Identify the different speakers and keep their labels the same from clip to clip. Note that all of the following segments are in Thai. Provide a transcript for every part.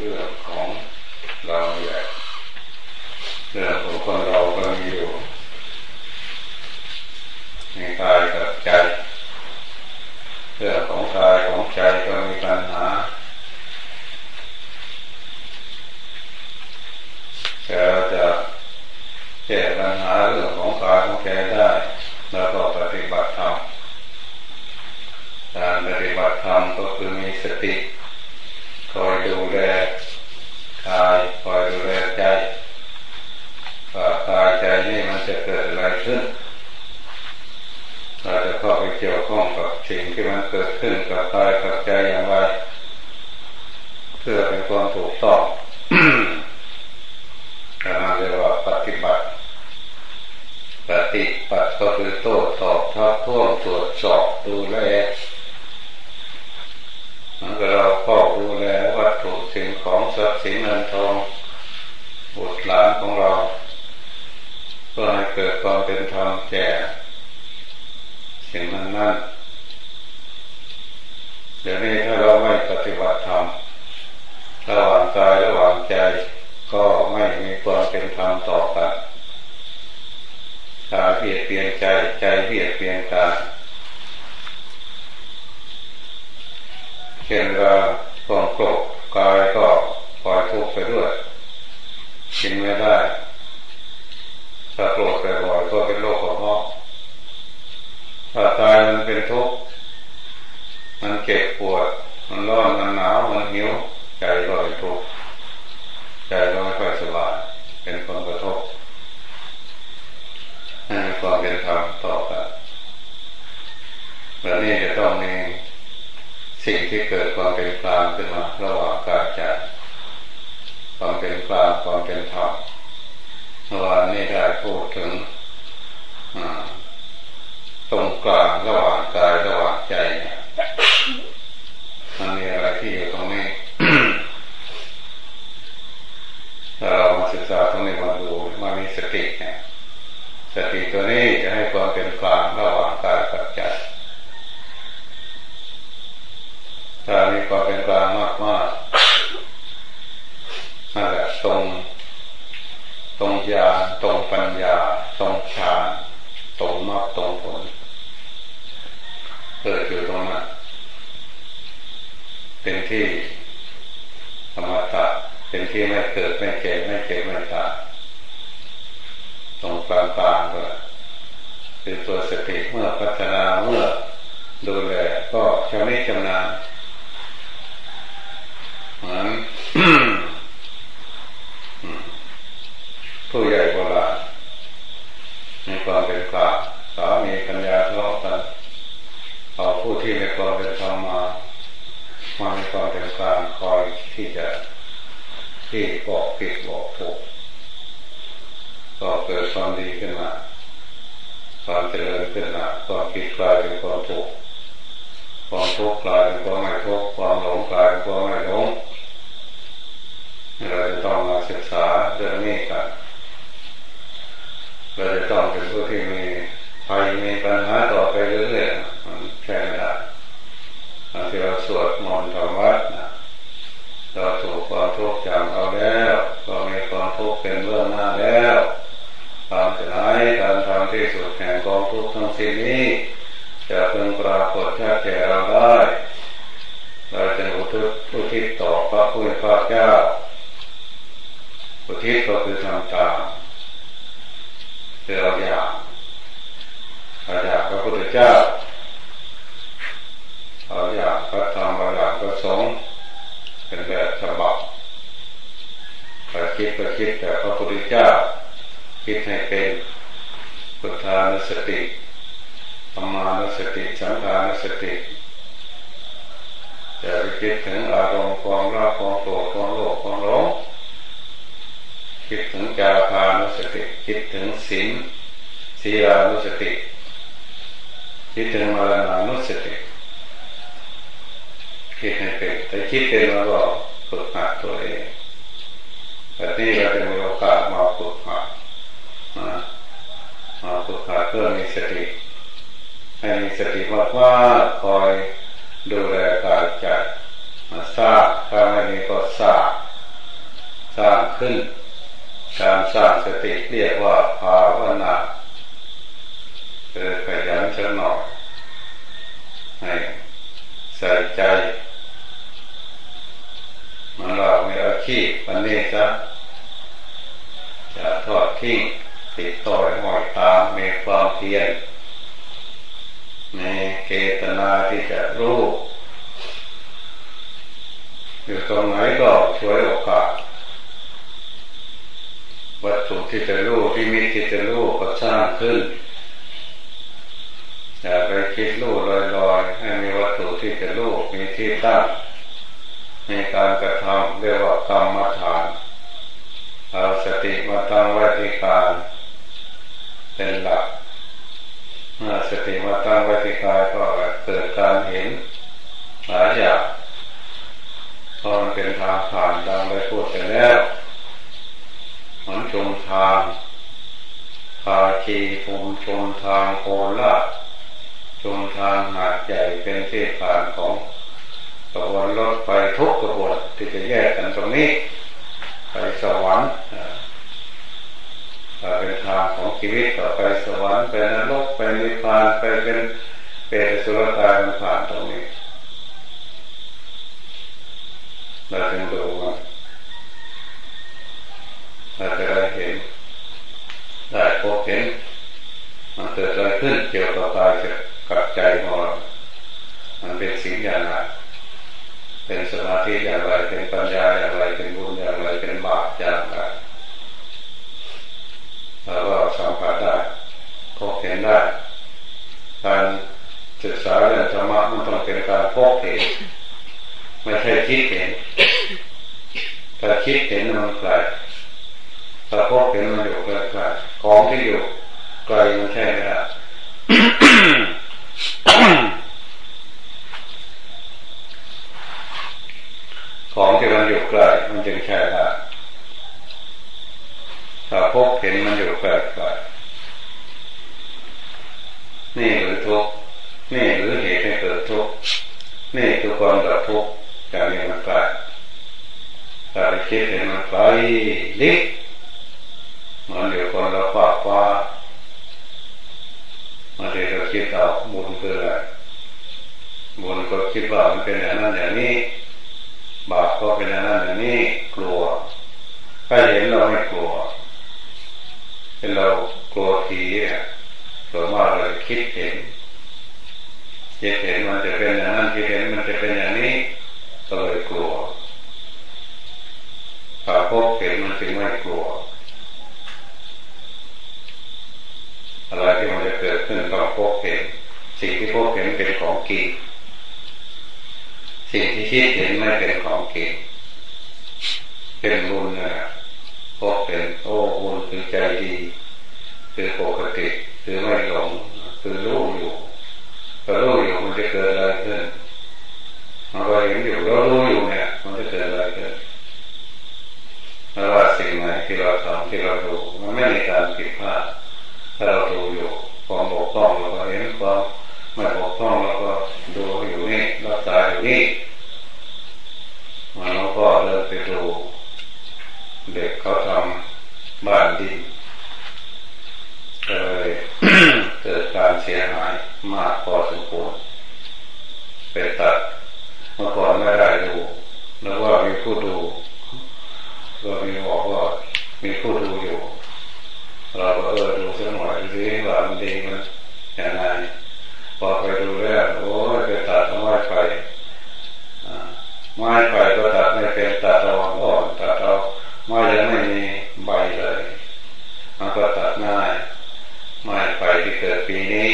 Speaker 1: เรื่องของเราแหละเรื่องของคนเราก็มีอยู่ในกายกับใจเรื่องของกายของใจก็มีปัญหาแต่จะแก้ปัญหาเรื่องของกายของใจได้แล้วก็ปฏิบัติธรรมการปฏิบัติธรรมก็คือมีสติคอยดูแลกายคอยดูแลใจว่ากายใจนี่มันจะเกิดอะไรขึ้นเราจะเข้องกับสิ่งที่มันเกิดขึ้นกับกายกับใจอย่างไร เพื่อเป็นความถูกต้องการเรียกว่าปฏิบัติ ปฏิบัติก็คือโต้ตอบทักท้วงตรวจสอบดูแลมันก็เราก็ดูแลวัตถุสิ่งของทรัพย์สินเงินทองบุตรหลานของเราเพื่อให้เกิดความเป็นธรรมแก่ สิ่งนั้นนั่นเดี๋ยวนี้ถ้าเราไม่ปฏิบัติธรรมระหว่างกายระหว่างใจ ก็ไม่มีความเป็นธรรมต่อกันกายเบียดเบียนใจใจเบียดเบียนกายเช่นเราความโกรธกายก็ปล่อยทุกข์ไปด้วยกินไม่ได้ถ้าโกรธบ่อยก็เป็นโรคกระเพาะถ้ากาย มันเป็นทุกข์มันเจ็บปวด มันร้อนมันหนาวมันหิวใจก็เป็นทุกข์ใจก็ไม่ค่อยสบายเป็นความกระทบให้ความเป็นธรรมต่อกันแบบนี้จะต้องมีสิ่งที่เกิดความเป็นกลางขึ้นมาระหว่างกายใจความเป็นกลางความเป็นธรรมเมื่อวานนี้ได้พูดถึง กลางระหว่างกายระหว่างใจมันมีอะไรที่อยู่ตรงนี้ถ้าเรามาศึกษาตรงนี้มาดูมามีสติเนี่ยสติตัวนี้จะให้ความเป็นกลางระหว่างกายกับใจถ้ามีความเป็นกลางมากมากนั่นแหละตรง ตรงญาตรงปัญญาตรงฌานตรงมรรคตรงผลเกิดอยู่ตรงนั้นเป็นที่ธรรมตะเป็นที่ไม่เกิดไม่เจ็บไม่เจ็บไม่ตายตรงกลางกลางก็คือตัวสติเมื่อพัฒนาเมื่อดูแลก็ชำนิชำนาญเหมือนผู้ใหญ่โบราณมีความเป็นกลางสามีปัญญาทะเลาะกันเอาผู้ที่มีความเป็นธรรมมามามีความเป็นกลางคอยที่จะ ที่บอกผิดบอกถูกก็เกิดความดีขึ้นมาความเจริญขึ้นมาความผิดกลายเป็นความถูกความทุกข์กลายเป็นความไม่ทุกข์ความหลงกลายเป็นความไม่หลงเราจะต้องมาศึกษาเรื่องนี้กันเราจะต้องเป็นผู้ที่มีภัยมีปัญหาต่อไปเรื่อยๆมันแค่ไม่ได้ที่เราสวดมนต์ธรรมะ ความทุกข์จำเอาแล้วก็มีความทุกข์เป็นเรื่องหน้าแล้วความสุดท้ายการทำที่สุดแห่งกองทุกข์ทั้งสิ้นนี้ จะเพิ่งปรากฏชัดแก่เราได้เราจะอุทิศอุทิศต่อพระพุทธเจ้าอุทิศก็คือทำตามคือเราอยากเราอยากพระพุทธเจ้าเราอยากพระธรรมเราอยากพระสงฆ์เป็นแบบฉบับ คิดก็คิดแต่พระพุทธเจ้าคิดให้เป็นพุทธานุสติธรรมานุสติสังขานุสติจะไปคิดถึงอารมณ์ความรักความโกรธความโลภความหลงคิดถึงจาคานุสติคิดถึงศีลศีลานุสติคิดถึงมรณานุสติคิดให้เป็นแต่คิดเป็นแล้วก็ฝึกหัดตัวเอง แต่นี่เราจะมีโอกาสมาฝึกหัดนะมาฝึกหัดเพื่อมีสติให้มีสติว่าว่าคอยดูแลกายใจมาทราบถ้าไม่มีก็ทราบสร้างขึ้นการสร้างสติเรียกว่าภาวนาคือขยันสักหน่อยให้ใส่ใจมันเรามีอาชีพวันนี้จะ จะทอดทิ้งติดต่อยห้อยตามมีความเพียรมีเกตนาที่จะรู้อยู่ตรงไหนก็ช่วยโอกาสวัตถุที่จะรู้ที่มีที่จะรู้ก็สร้างขึ้นอย่าไปคิดรู้ลอยๆให้มีวัตถุที่จะรู้มีที่ตั้งมีการกระทำเรียกว่ากรรมฐาน เอาสติมาตั้งไว้ที่การเป็นหลักเมื่อสติมาตั้งไว้ที่กายก็เกิดการเห็นหลายอย่างพอนเป็นทางผ่านดังไปพูดไปแล้วมันชมทางพาชีภูมิชมทางโคราชชมทางหาดใหญ่เป็นที่ผ่านของกระบวนรถไฟทุกกระบวนที่จะแยกกันตรงนี้ สวรรค์เป็นทางของชีวิตต่อไปสวรรค์ไปนรกไปนิพพานไปเป็นเปรตสุรกายมันผ่านตรงนี้เราจึงดูว่าเราจะได้เห็นได้พบเห็นมันเกิดอะไรขึ้นเกี่ยวกับกายกับใจของเรามันเป็นสิ่งอย่างไร เป็นสมาธิอย่างไร เป็นปัญญาอย่างไร เป็นบุญอย่างไร เป็นบาปอย่างไรแล้วก็สัมผัสได้พบเห็นได้ การศึกษาเรื่องธรรมะมันต้องเป็นการพบเห็นไม่ใช่คิดเห็นถ้าคิดเห็นมันไกลถ้าพบเห็นมันอยู่ไกลๆของที่อยู่ไกลมันใช่ไหมครับ ของที่มันอยู่ใกล้มันจึงใช่ได้ถ้าพบเห็นมันอยู่ใกล้ๆนี่หรือทุกนี่หรือเหตุให้เกิดทุกนี่คือความดับทุกจากนี้มันไกลถ้าไปคิดเห็นมันไกลลิบมันอยู่คนละฝากฟ้ามันจะเราคิดเอาบุญคืออะไรบุญก็คิดว่ามันเป็นอย่างนั้นอย่างนี้ บาปก็เป็นอย่างนั้นอย่างนี้กลัว ถ้าเห็นเราไม่กลัวเป็นเรากลัวผีเนี่ยส่วนมากเราคิดเห็นคิดเห็นมันจะเป็นอย่างนั้นคิดเห็นมันจะเป็นอย่างนี้ก็เลยกลัวถ้าพบเห็นมันจึงไม่กลัว อะไรที่มันจะเกิดขึ้นต้องพบเห็นสิ่งที่พบเห็นเป็นของกี สิ่งที่คิดเห็นไม่เป็นของเก่งเป็นบุญนะพบเป็นโอ้บุญคือใจดี คือปกติคือไม่หลงคือรู้อยู่ก็รู้อยู่มันจะเกิดอะไรขึ้นมันก็เห็นอยู่เรารู้อยู่เนี่ย มันจะเกิดอะไรขึ้นไม่ว่าสิ่งไหนที่เราทำที่เราดูมันไม่มีการผิดพลาดถ้าเราดูอยู่ความบกพร่องเราก็เห็นความไม่บกพร่องเราก็ดู ษาอยู่นี่มาแล้วก็เดินไปดูเด็กเขาทำบ้านดินเลยเกิดการเสียหายมากพอสมควรไปตัดเมื่อก่อนไม่ได้ดูแล้วว่ามีผู้ดูก็มีบอกว่ามีผู้ดูอยู่ เราก็เออดูสักหน่อยสิว่ามันดีมันอย่างไร พอไปดูแล้วโอ้ยไปตัดไม้ไฟไม้ไฟก็ตัดไม่เป็นตัดเราอ่อนตัดเราไม้ยังไม่มีใบเลยมันก็ตัดง่ายไม้ไฟที่เกิดปีนี้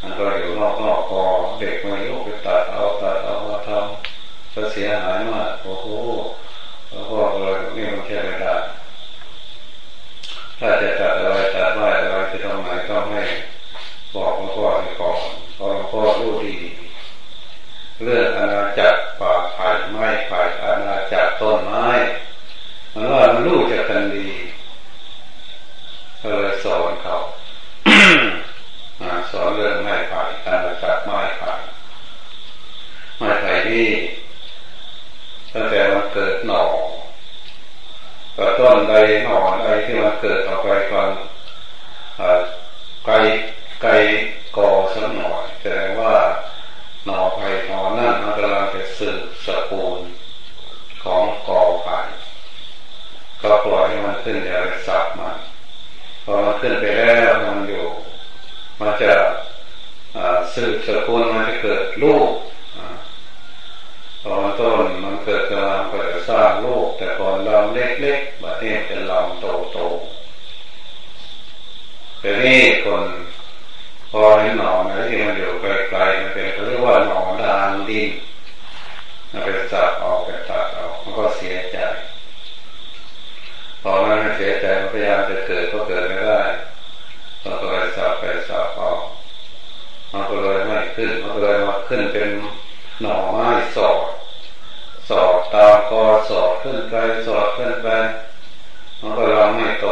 Speaker 1: มันก็อยู่นอกนอกพอเด็กไม่รู้ไปตัดเอาตัดเอามาทำก็เสียหายมากโอ้โหแล้วก็เลยนี่มันแค่ไม่ได้ถ้าจะตัดอะไรตัดไม้อะไรจะทำไหนก็ให้ บอกหลวงพ่อให้ก่อนเพราะหลวงพ่อรู้ดีเรื่องอาณาจักรป่าไผ่ไม้ไผ่อาณาจักรต้นไม้มันว่ามันรู้จักกันดีก็เลยสอนเขาสอนเรื่องไม้ไผ่อาณาจักรไม้ไผ่ไม้ไผ่นี่ตั้งแต่มันเกิดหน่อก็ต้นใดหน่อใดที่มันเกิดออกไปก่อนไกล ไกลก่อสักหน่อยแสดงว่าหน่อไผ่หน่อนั่นมันกำลังจะสืบสกุลของกอไผ่ก็ปล่อยให้มันขึ้นอย่าไปสับมันพอมันขึ้นไปแล้วมันอยู่มันจะสืบสกุลมันจะเกิดลูกตอนต้นมันเกิดกำลังเกิดสร้างโลก แต่ก่อนลำเล็กๆแบบนี้เป็นลำโตๆแต่นี่คน พอเห็นหนองนอะไรที่มันอยู่ไกลๆมันเป็นเขาเรียกว่าหนอนดานดินมันไปจับออกไปตัดออกมันก็เสียใจพอมันเสียใจมันพยายามจะเกิดก็เกิดไม่ได้มันก็ไปสับไปสับออกมันก็เลยไม่ขึ้นมันก็เลยมาขึ้นเป็นหน่อไม้สอดสอดตาคอสอดขึ้นไปสอดขึ้นไปมันก็ลังไม่โต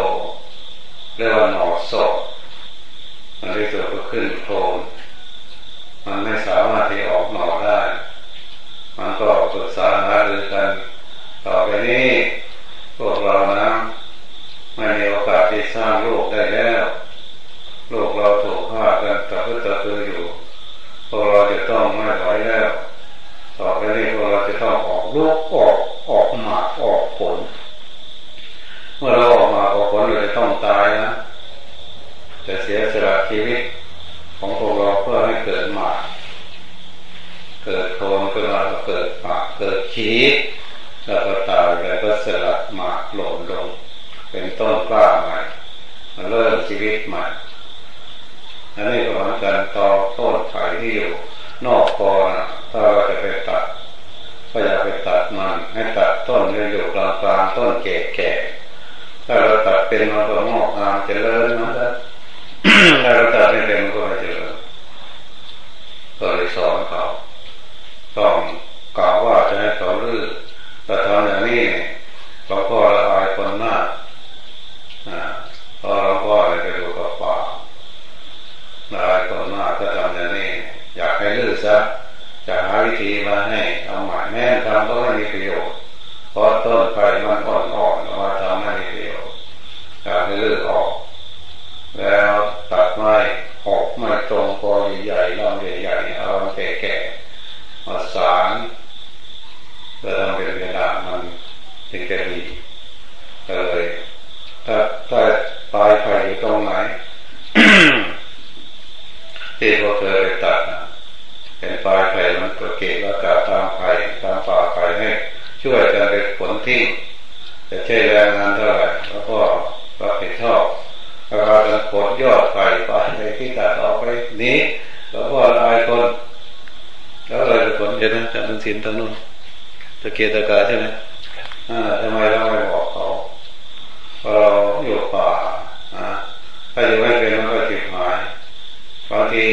Speaker 1: เรียกว่าหน่อสอด มันที่สุดก็ขึ้นโคลนมันไม่สามารถที่ออกหน่อได้ มันก็ปรึกษาหารือกัน ต่อไปนี้พวกเรานะไม่มีโอกาสที่สร้างโลกได้แล้วโลกเราถูกฆ่ากันต่อเพื่อต่อคืออยู่พวกเราจะต้องไม่ไหวแล้วต่อไปนี้พวกเราจะต้องออกลูกออกออกหมากออกผล เมื่อเราออกมาออกผลเราจะต้องตายนะ จะเสียสละชีวิตของพวกเราเพื่อให้เกิดหมากเกิดโคนขึ้นมาก็เกิดหมากเกิดขีแล้วก็ตายแล้วก็สละหมากหล่นลง เป็นต้นกล้าใหม่มาเริ่มชีวิตใหม่อันนี้ก็เหมือนกันต่อต้นไผ่ที่อยู่ นอกกอนะถ้าเราจะไปตัดก็อย่าไปตัดมันให้ตัดต้นที่อยู่กลางกลางต้นแก่ๆถ้าเราตัดเป็นมันก็งอกงามเจริญมันก็ถ้า เราตัดไม่เป็นมันก็ไม่เจอก็เลยสอนเขาต้องกล่าวว่าจะให้เขาลื้อแต่ทำอย่างนี้เราก็ละอายคนมากอ่าพอเราก็เลยไปดูกับป่าละอายคนมากก็ทำอย่างนี้อยากให้ลื้อซะจะหาวิธีมาให้เอาหมายแม่ทำก็ไม่มีประโยชน์เพราะต้นไฟมันอ่อนๆเราทำไม่มีประโยชน์อยากให้ลื้อออก แล้วตัดไม้ออกไม้ ตรงกอใหญ่ๆลำใหญ่ๆเอาแก่ๆมาสารเพื่อทำเป็นเวลามันถึงจะดีเลยถ้าถ้าปลายไฟอยู่ตรงไหนที่พวกเธอไปตัดเป็นปลายไผ่มันก็เกะแล้วกาตามไผ่ตามป่าไผ่ให้ช่วยกันเป็นผลที่จะใช้แรงงานเท่าไหร่แล้วก็รับผิดชอบ แล้วก็จะกดยอดไผ่ไปในที่ตัดออกไปนี้แล้วก็ลายคนแล้วอะไรจะผลเห็นไหมจากมันสินทางนู้นตะเกียตะกาใช่ไหมอ่าทำไมเราไม่บอกเขาเราอยู่ป่าอ่าถ้าอยู่ไม่เป็นมันก็จิบหายบางที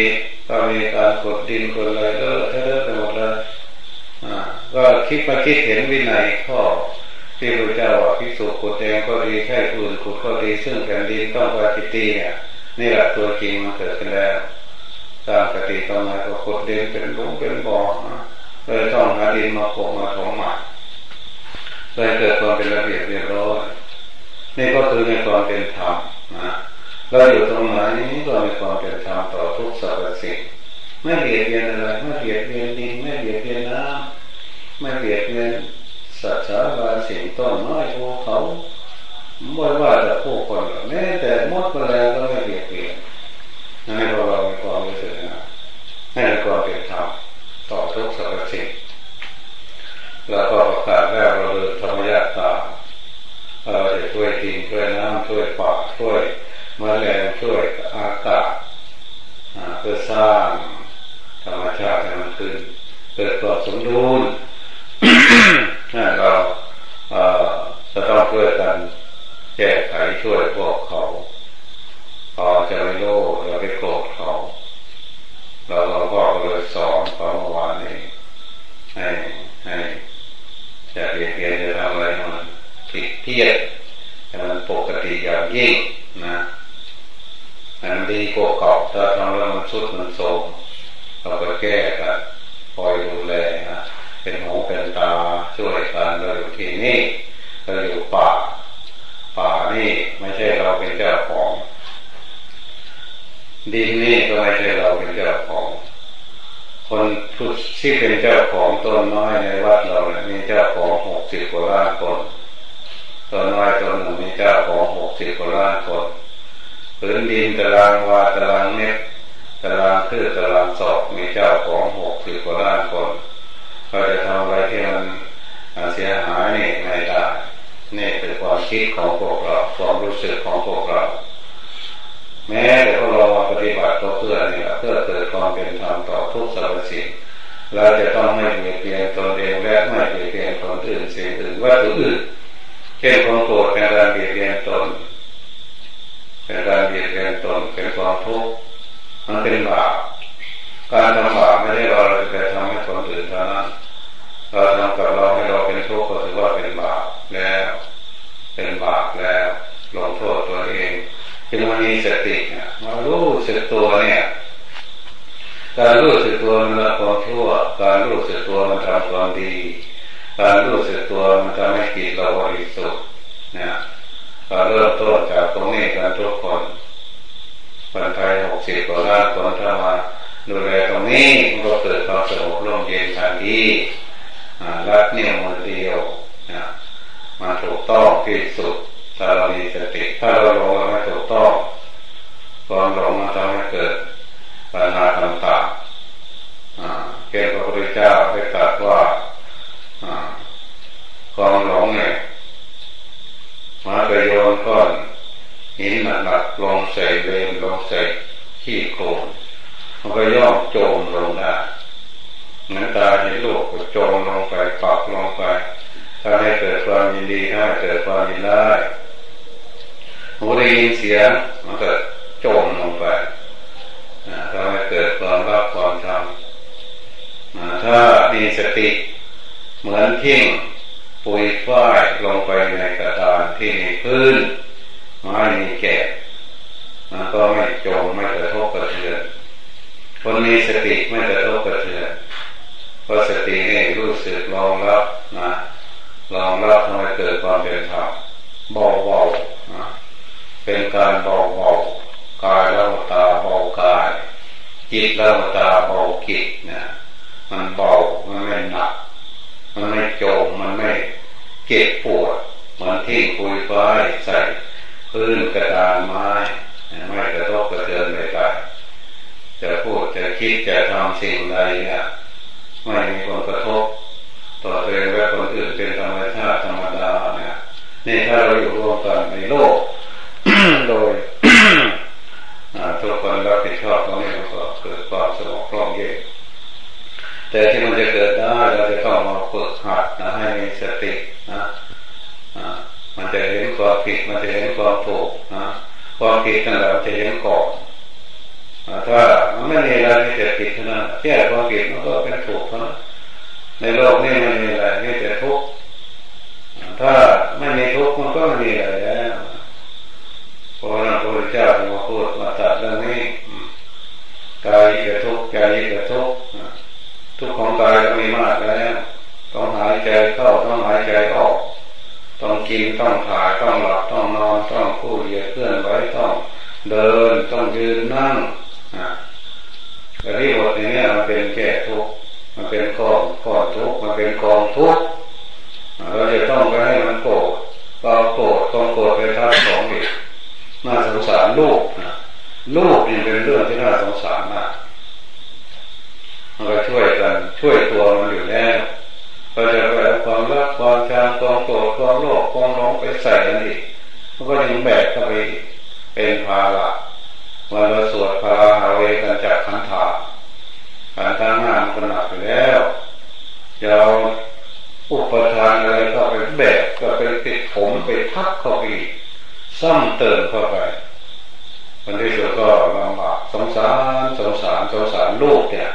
Speaker 1: ก็มีการกดดินกดอะไรเออเทอะไปหมดเลยอ่าก็คิดมาคิดเห็นวินัยข้อ ที่พระเจ้าว่าพิสุขุดเองก็ดีใช่ผู้อื่นขุดก็ดีซึ่งแผ่นดินต้องวาจิตีเนี่ยนี่แหละตัวจริงมันเกิดขึ้นแล้วตามปฏิต้องมาก็ขุดดินเป็นลุมเป็นบ่อเลยต้องหาดินมาโปะมาถมใหม่เลยเกิดความเป็นระเบียบเรียบร้อยนี่ก็คือในความเป็นธรรมนะเราอยู่ตรงไหนเรามีความเป็นธรรมต่อทุกสรรพสิ่งไม่เบียดเบียนอะไรไม่เบียดเบียนดินไม่เบียดเบียนน้ำไม่เบียดเบียน สัตว์สาบานสิ่งต้นไม้ภูเขาไม่ว่าแต่ผู้คนแม้แต่มดแมลงก็ไม่เบียดเบียนให้เราเรามีความรู้สึกนะให้ความเป็นธรรมต่อทุกสรรพสิ่งแล้วก็ประกาศแล้วเราเดินธรรมญาตาเราจะช่วยดินช่วยน้ำช่วยป่าช่วยมาแรงช่วยอากาศเพื่อสร้างธรรมชาติให้มันขึ้นเกิดความสมดุล เราจะต้องช่วยกันแก้ไขช่วยพวกเขาพอจะไม่โลภเราไปโกรธเขาเราเราก็เลยสอนตอนเมื่อวานนี้ให้ให้จะเรียนเรียนจะทำอะไรมันผิดเทียบให้มันปกติอย่างยิ่งนะมันดีกว่าเก่าถ้าทำแล้วมันสุดมันโทมเราก็แก้กันคอยดูแลนะ เป็นหูเป็นตาช่วยกันเราอยู่ที่นี่เราอยู่ป่า ป่านี่ไม่ใช่เราเป็นเจ้าของดินนี่ก็ไม่ใช่เราเป็นเจ้าของ คนผู้ที่เป็นเจ้าของต้นน้อยในวัดเราเนี่ยมีเจ้าของหกสิบกว่าล้านคนต้นน้อยต้นหนึ่งมีเจ้าของหกสิบกว่าล้านคนพื้นดินตารางวาตารางเมตรตารางคือตารางศอกมีเจ้าของหกสิบกว่าล้านคน ก็จะทำอะไรที่มันเสียหายนี่ไม่ได้นี่เป็นความคิดของพวกเราความรู้สึกของพวกเรา แม้แต่พวกเรามาปฏิบัติก็เพื่อนี่เพื่อเกิดความเป็นธรรมต่อทุกสรรพสิ่งเราจะต้องไม่เบียดเบียนตนเองและไม่เบียดเบียนคนอื่นสิ่งอื่นวัตถุอื่นเช่นความโกรธเป็นการเบียดเบียนตนเป็นการเบียดเบียนตนเป็นความทุกข์มันเป็นบาปการทำบาปไม่ได้เราจะไปทำให้คนอื่นเท่านั้น เราทำกับเราให้เราเป็นทุกข์ก็ถือว่าเป็นบาปแล้ว เป็นบาปแล้วลงโทษตัวเองจึงมันมีสติมารู้สึกตัวเนี่ยการรู้สึกตัวมันละความชั่ว การรู้สึกตัวมันทำความดี การรู้สึกตัวมันทำให้จิตเราบริสุทธิ์เนี่ยเราเริ่มต้นจากตรงนี้กันทุกคนคนไทยหกสิบกว่าล้านคนถ้ามาดูแลตรงนี้มันก็เกิดความสงบร่มเย็นทันที รักเนี่ยมือเดียวนะมาถูกต้องที่สุดถ้าเรามีสติถ้าเราหลงเราไม่ถูกต้องความหลงมันทำให้เกิดปัญหาต่างๆเกี่ยวกับพระพุทธเจ้าได้ตรัสว่าความหลงเนี่ยมาไปโยนก้อนหินหนักๆลงใส่เลนลงใส่ขี้โคลนมันก็ย่อมโจมลงได้ เหมือนตาเห็นลูกก็จมลงไปปักลงไปถ้าให้เกิดความยินดีให้เกิดความยินได้หูได้ยินเสียงมันก็โจมลงไปทำให้เกิดความรักความทำถ้ามีสติ เหมือนทิ้งปุยฝ้ายลงไปในกระดานที่มีพื้นไม้มีแก่มันก็ไม่จมไม่กระทบกระเทือนคนมีสติไม่กระทบกระเทือน เพราะสตินี่รู้สึกลองรับนะลองรับทำให้เกิดความเป็นธรรมเบาๆนะเป็นการเบาๆกายแล้วตาเบากาย จิตแล้วตาเบาจิตนะมันเบามันไม่หนัก มันไม่โจมมันไม่เจ็บปวดเหมือนที่คุยไฟใส่พื้นกระดานไม้ไม่กระทบกระเทือนใดๆจะพูดจะคิดจะทำสิ่งใดเนี่ย ไม่มีผลกระทบ ต่อตัวเองและคนอื่นเป็นธรรมชาติธรรมดาเนี่ยนี่ถ้าเราอยู่ร่วมกันในโลก โดยทุกคนรับผิดชอบตรงนี้ก็เกิดความสงบคล่องเย็นแต่ที่มันจะเกิดได้เราจะต้องมาฝึกหัดนะให้มีสตินะมันจะเห็นความผิดมันจะเห็นความถูกนะความผิดนั่นแหละจะเห็นก่อนถ้า ไม่มีอะไรที่จะผิดเท่านั้นแค่ความผิดมันก็เป็นถูกเท่านั้นในโลกนี้ไม่มีอะไรมีแต่ทุกข์ถ้าไม่มีทุกข์มันก็ไม่มีอะไรแล้วพระนักพระเจ้ามาพูดมาตัดเรื่องนี้กายกับทุกข์ใจกับทุกข์ทุกข์ของกายก็มีมากแล้วต้องหายใจเข้าต้องหายใจออก ต้องกินต้องถ่ายต้องหลับต้องนอนต้องคู่เหยียดเคลื่อนไว้ต้องเดินต้องยืนนั่ง แต่ที่บทนี้มันเป็นแก่ทุกข์มันเป็นกองก้อนทุกข์มันเป็นกองทุกข์เราจะต้องไปให้มันโกรธเราโกรธต้องโกรธไปทับสองอีกน่าสงสารลูกนะลูกนี่เป็นเรื่องที่น่าสงสารมากมันก็ช่วยกันช่วยตัวมันอยู่แล้วเราจะไปเอาความรักความชังความโกรธความโลภความร้องไปใส่กันอีกมันก็ยังแบกเข้าไปเป็นภาระ วันเราสวดพาหาเวกันจากขันธาขันธางานมันหนักไปแล้วยาวอุปทานอะไรก็ไปแบกก็ไปติดผมไปทับเข้าไปซ้ำเติมเข้าไปวันที่สุดก็ลำบากสงสารสงสารสงสารลูกเนี่ย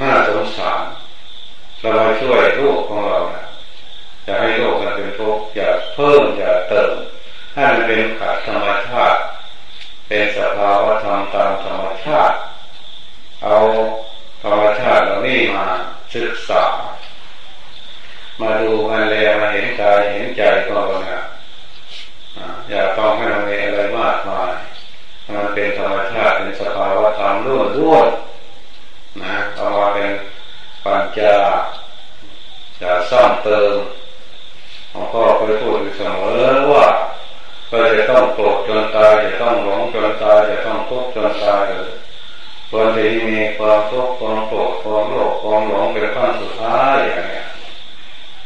Speaker 1: น่าสงสารเราช่วยลูกของเรานะจะให้โลกมันเป็นทุกข์อย่าเพิ่มอย่าเติมให้มันเป็นขัดธรรมชาติ เป็นสภาวะธรรมตามธรรมชาติ เอาธรรมชาติเรานี่มาศึกษา มาดูมาแลมาเห็นกายเห็นใจของเราเนี่ยอย่าต้องให้มันมีอะไรมากมายมันเป็นธรรมชาติเป็นสภาวะธรรมล้วนล้วนนะเอามาเป็นปัญญาจะสร้างเติมหลวงพ่อเคยพูดอยู่เสมอว่า ก็จะต้องโกรธจนตายจะต้องหลงจนตายจะต้องทุกข์จนตายเลยคนที่มีความทุกข์ความโกรธความโลภความหลงเป็นขั้นสุดท้ายอย่างเนี้ย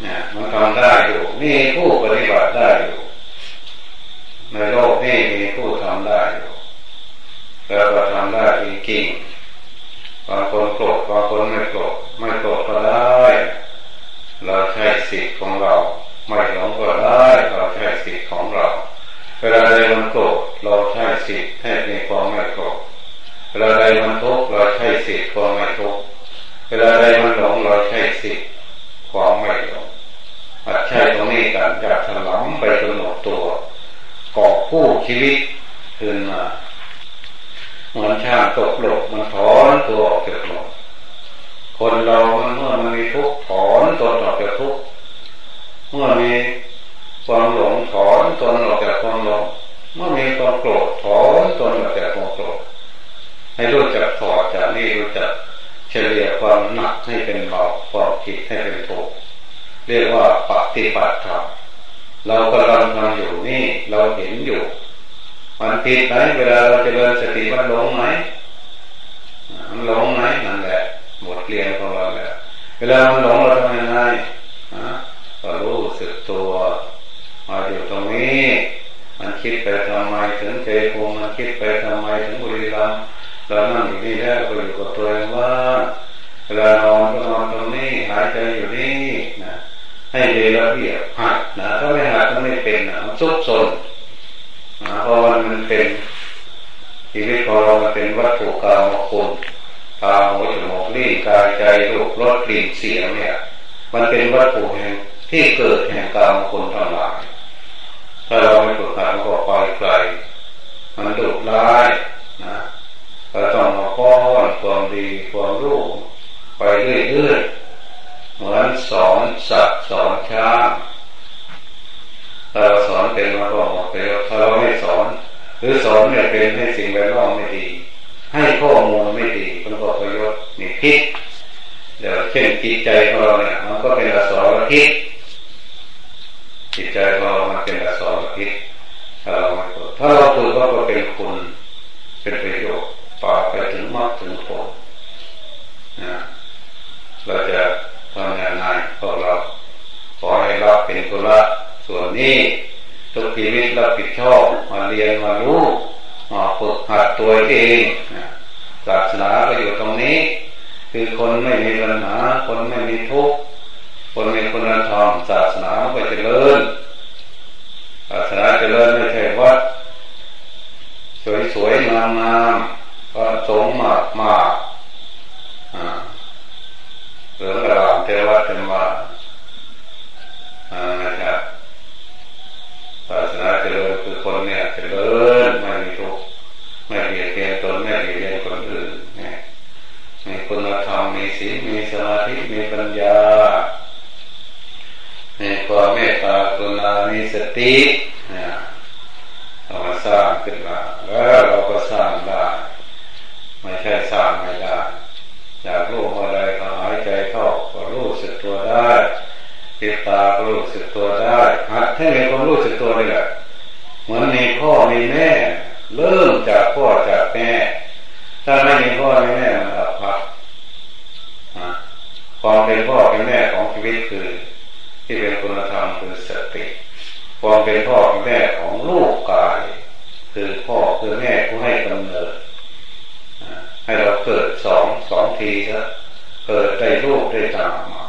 Speaker 1: เนี่ยมันทำได้อยู่นี่ผู้ปฏิบัติได้อยู่ในโลกนี้มีผู้ทำได้อยู่แล้วก็ทำได้จริงๆบางคนโกรธบางคนไม่โกรธไม่โกรธก็ได้เราใช้สิทธิ์ของเรา ไม่หลงก็ได้เราใช้สิทธิ์ของเรา เวลาใดมัน โกรธเราใช้สิทธิ์ให้มีความไม่โกรธเวลาใดมันทุกข์เราใช้สิทธิ์ความไม่ทุกข์เวลาใดมันหลงเราใช้สิทธิ์ความไม่หลงหัดใช้ตรงนี้กันจากถลำไปจนหมดตัวกอบผู้ชีวิตขึ้นมาเหมือนช่างตกหลบมันถอนตัวออกจากหลบคนเราเมื่อมันมีทุกข์ถอนตนออกจากทุกข์เมื่อมีความหลงถอนตนออกจากความหลง เมื่อมีความโกรธถอนตนออกจากความโกรธให้รู้จักถอดจากนี้รู้จักเฉลี่ยความหนักให้เป็นเบาความผิดให้เป็นถูกเรียกว่าปฏิบัติธรรมเรากำลังทำอยู่นี่เราเห็นอยู่ มันผิดไหมเวลาเราจะเดินสติมันหลงไหมมันหลงไหมนั่นแหละบทเรียนของเราแล้วเวลามันหลงเราทำยังไงก็รู้สึกตัวมาอยู่ตรงนี้ คิดไปทำไมถึงใจคงมันคิดไปทำไมถึงบุรีรัมเรานั่งอยู่นี่แล้วก็อยู่กับตัวเองว่าเวลานอนก็นอนตรงนี้หายใจอยู่นี่นะให้เรียนระเบียบหัดนะถ้าไม่หัดก็ไม่เป็นนะมันซุกซนนะเพราะมันเป็นชีวิตของเรามันเป็นวัตถุกรรมคุณตาหูจมูกลิ้นกายใจรูปรสกลิ่นเสียงเนี่ย มันเป็นวัตถุแห่งที่เกิดแห่งกรรมคนทั้งหลายถ้าเรา มันก็ไปไกล มันดุร้ายนะเราต้องมาป้อนความดีความรู้ไปเรื่อยๆเหมือนสอนสัตว์สอนช้างถ้าเราสอนเป็นมาบอกไปถ้าเราไม่สอน หรือสอนเนี่ยเป็นให้สิ่งแวดล้อมไม่ดี ให้ข้อมูลไม่ดีมันก็ประโยชน์นี่พิษเดี๋ยวเช่นจิตใจของเราเนี่ยมันก็เป็นอสรพิษจิตใจของเรามันเป็นอสรพิษ ถ้าเราไม่ฝึกถ้าเราฝึกก็เป็นคุณเป็นประโยชน์ป่าไปถึงมากถึงผลนะเราจะทำงานง่ายพวกเราขอให้เรับเป็นกุละส่วนนี้ทุกชีวิตเรับผิดชอบมาเรียนมารู้มาฝึกหัดตัวเองศาสนาก็อยู่ตรงนี้ คือคนไม่มีปัญหาคนไม่มีทุกข์คนมีคุณธรรมศาสนาก็จะเลิญ ศาสนาจะเลิญไม่ใช่วัดสวยๆงามๆก็สงมากมากเหลืองรามเทวะเทวะนะครับศาสนาเจริญคือคนเนี่ยเจริญไม่มีทุกข์ไม่เบียดเบียนตนไม่เบียดเบียนคนอื่นเนี่ยมีคุณธรรมมีศีลมีสมาธิมีปัญญา มีความเมตตากรุณามีสติเรามาสร้างขึ้นมาแล้วเราก็สร้างได้ ไม่ใช่สร้างไม่ได้อยากรู้อะไรก็หายใจเข้าก็รู้สึกตัวได้ปิดตาก็รู้สึกตัวได้หัดให้มีความรู้สึกตัวนี่แหละเหมือนมีพ่อมีแม่ เริ่มจากพ่อจากแม่ ถ้าไม่มีพ่อไม่แม่มันอับพักความเป็นพ่อเป็นแม่ของชีวิตคือ ที่เป็นคุณธรรมคือสติ ความเป็นพ่อเป็นแม่ของลูกกาย คือพ่อคือแม่ผู้ให้กำเนิดให้เราเกิดสองสองทีนะเกิดได้ลูกได้ตามมา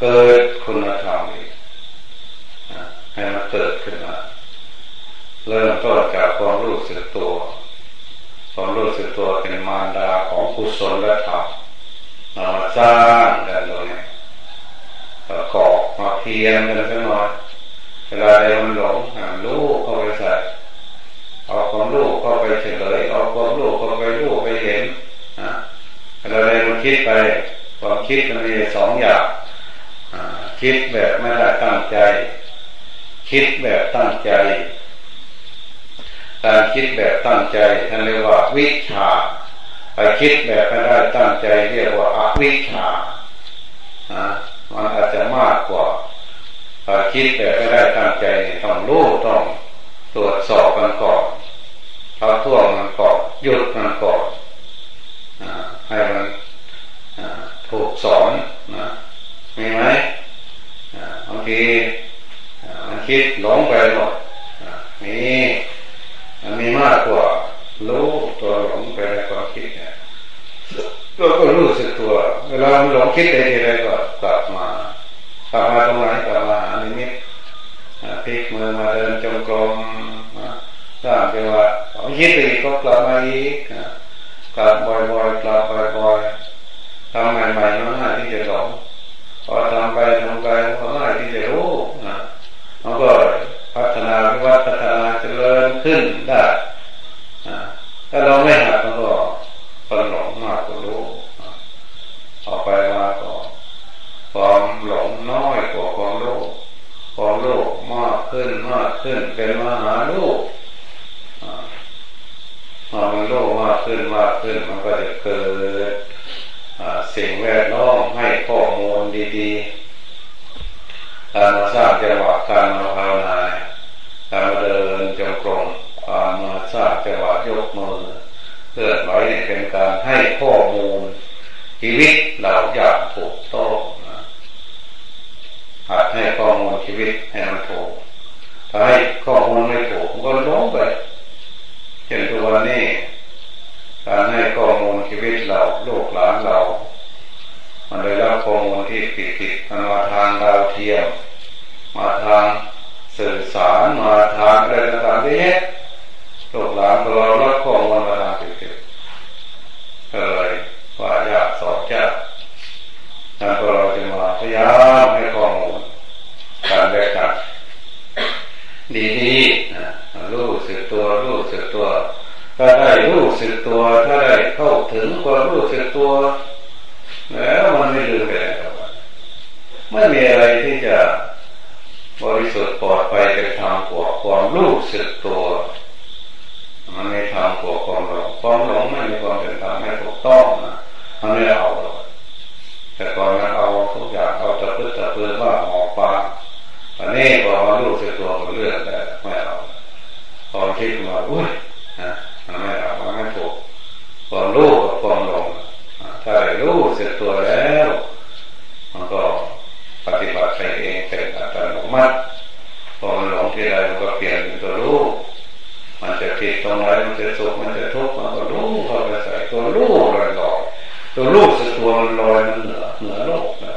Speaker 1: เกิดคุณธรรมอีกให้มันเกิดขึ้นมาเริ่มต้นจากความรู้สึกตัวความรู้สึกตัวเป็นมารดาของกุศลและธรรมมาสร้างกันตรงนี้ประกอบมาเพียรกันสักหน่อย เวลาใดมันหลงหาลูกเข้าไปใส่เอาความลูกเข้าไปเฉลยเอาความลูกเข้าไปลูกไปเห็นนะเวลาใดมันคิดไปความคิดมันมีสองอย่างคิดแบบไม่ได้ตั้งใจ คิดแบบตั้งใจการคิดแบบตั้งใจท่านเรียกว่าวิชาไปคิดแบบไม่ได้ตั้งใจเรียกว่าอวิชานะมันอาจจะมากกว่า คิดแบบไม่ได้ตั้งใจต้องรู้ต้องตรวจสอบกันก่อนเขาท่วงมันก่อนหยุดมันก่อนให้มันถูกสอนนะมีไหมบางทีมันคิดหลงไปหมดมีมันมีมากกว่ารู้ตัวหลงไปในความคิดเนี่ยเราก็รู้สึกตัว เวลาหลงคิดไปทีไรก็ากลับมาตรงไหนกลับมาอันนี้พลิกมือมาเดินจงก รมถ้างจังหวะคิดไปอีกก็กลับมาอีกกลับบ่อยๆกลับบ่อยๆทำงานใหม่มันง่ายที่จะหลงพอทำไปทำไปมันง่ายที่จะรู้นะมันก็พัฒนาวิวัฒนาเจริญขึ้นได้ถ้าเราไม่หัดมันก็คนหลงมากกว่ารู้ออกไปมาก็ความหลงน้อยกว่าความรู้ความรู้มากขึ้นมาก ขึ้นเป็นมหาลูกพอมันโลกมากขึ้นมากขึ้นมันก็จะเกิดสิ่งแวดล้อมให้ข้อมูลดีๆการมาสร้างจังหวะการมาภาวนาการมาเดินจงกรมการมาสร้างจังหวะยกมือเพื่อไหวเนี่ยเป็นการให้ข้อมูลชีวิตเราอย่างถูกต้องหัดให้ข้อมูลชีวิตให้มันถูก ถ้าให้ข้อมูลไม่ถูกมันก็ล้มไปเช่นทุกวันนี้การให้ข้อมูลชีวิตเราลูกหลานเรา มันได้รับข้อมูลที่ผิดผิดมาทางดาวเทียมมาทางสื่อสารมาทางอะไรต่างๆที่นี้ลูกหลานเรารับข้อมูลมาทางผิดผิดเลยว่ายากสอบยากนั่นก็เราจะมาพยายามให้ข้อมูลการแบกกันดีๆนะรู้สึกตัวรู้สึก ตัว ถ้าได้รู้สึกตัว ถ้าได้เข้าถึงความรู้สึกตัว แล้วมันไม่ลืมไปแล้วไม่มีอะไรที่จะบริสุทธิ์ปลอดภัยเป็นทางกว่าความรู้สึกตัว มันไม่ทางกว่าความหลงความหลงไม่มีความเป็นธรรมไม่ถูกต้องนะมันไม่เอาหรอกแต่ก่อนมันเอาทุกอย่างเอาตะพื้นตะพื้นว่าหอกปลาอันนี้พอมารู้สึกตัวมันเลื่อนแต่ไม่เอาพอคิดมาอุ้ยนะมันไม่เอามันไม่ถูกความรู้กับความหลงถ้าได้รู้สึกตัวแล้ว มันก็ปฏิบัติไปเองเป็นอัตโน มัดพอมันหลงที่ใดมันก็เปลี่ยนเป็นตัวรู้มันจะผิดตรงไหนมันจะสุขมันจะทุกข์มันก็รู้เข้าไปใส่ตัวรู้ลอยลอยตัวรู้สึกตัวมันลอยมันเหนือเหนือโลกนะ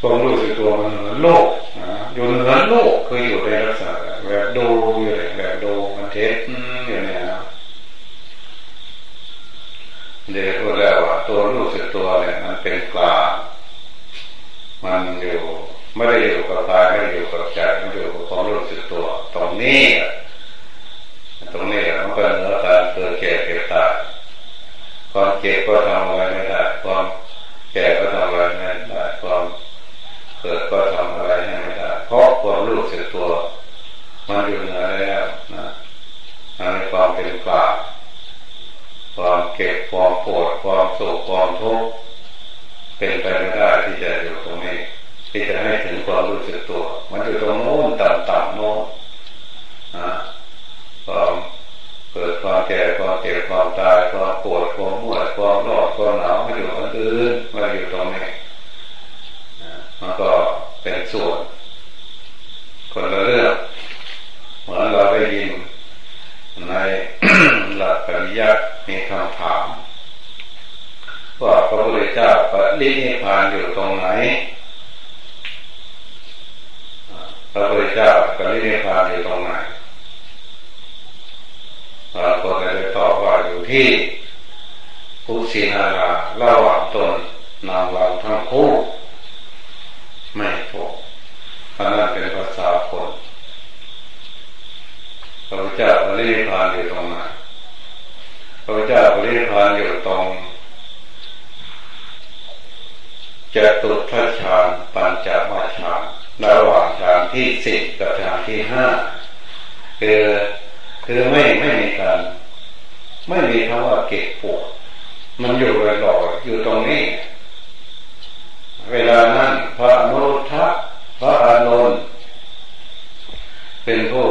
Speaker 1: ความรู้สึกตัวมันเหนือโลกนะอยู่เหนือโลกคืออยู่ในลักษณะแบบดูอยู่แบบดูมันเทสอยู่เนี่ยนะเดี๋ยวพูดแล้วว่าตัวรู้สึกตัวเนี่ยมันเป็นกลางมันอยู่ไม่ได้อยู่กับกายไม่ได้อยู่กับใจไม่ได้อยู่กับความรู้สึกตัว ตรงนี้ตรงนี้มันเป็นเนื้อการเกิดแก่เก็บตายความเก็บก็ทำอะไรไม่ได้ความแก่ก็ทำอะไรไม่ได้ความเกิดก็ทำอะไรไม่ได้เพราะความรู้สึกตัว มันอยู่เหนือแล้วนะมันมีความเป็นกลางความเก็บความปวดความโศกความทุกข์เป็นไปไม่ได้ที่จะอยู่ตรงนี้ ที่จะให้ถึงความรู้สึกตัว มันอยู่ตรงโน้นต่ำๆโน้นนะความเกิดความแก่ความเจ็บความตายความปวดความเมื่อยความร้อนความหนาวมันอยู่อันอื่นมาอยู่ตรงนี้มันก็เป็นส่วน คนละเรื่องเหมือนเราได้ยินในหลักปริยัติมีคำถามว่าพระพุทธเจ้าปรินิพานอยู่ตรงไหน พระพุทธเจ้าปรินิพานอยู่ตรงไหนพระพุทธเจ้าตอบว่าอยู่ที่กุสินาราระหว่างตนนางเราทั้งคู่ไม่ถูกเพราะ นั้นเป็นภาษาคนพระเจ้าปริพานอยู่ตรงไหนพระเจ้าปริพานอยู่ตรงจะตุทัชฌานปัญจมาฌานระหว่างฌานที่สิบกับฌานที่ห้าคือคือไม่ไม่มีการไม่มีคำว่าเก็บปวดมันอยู่ลอยๆอยู่ตรงนี้ เวลานั้นพระอนุรุทธะ เป็นผู้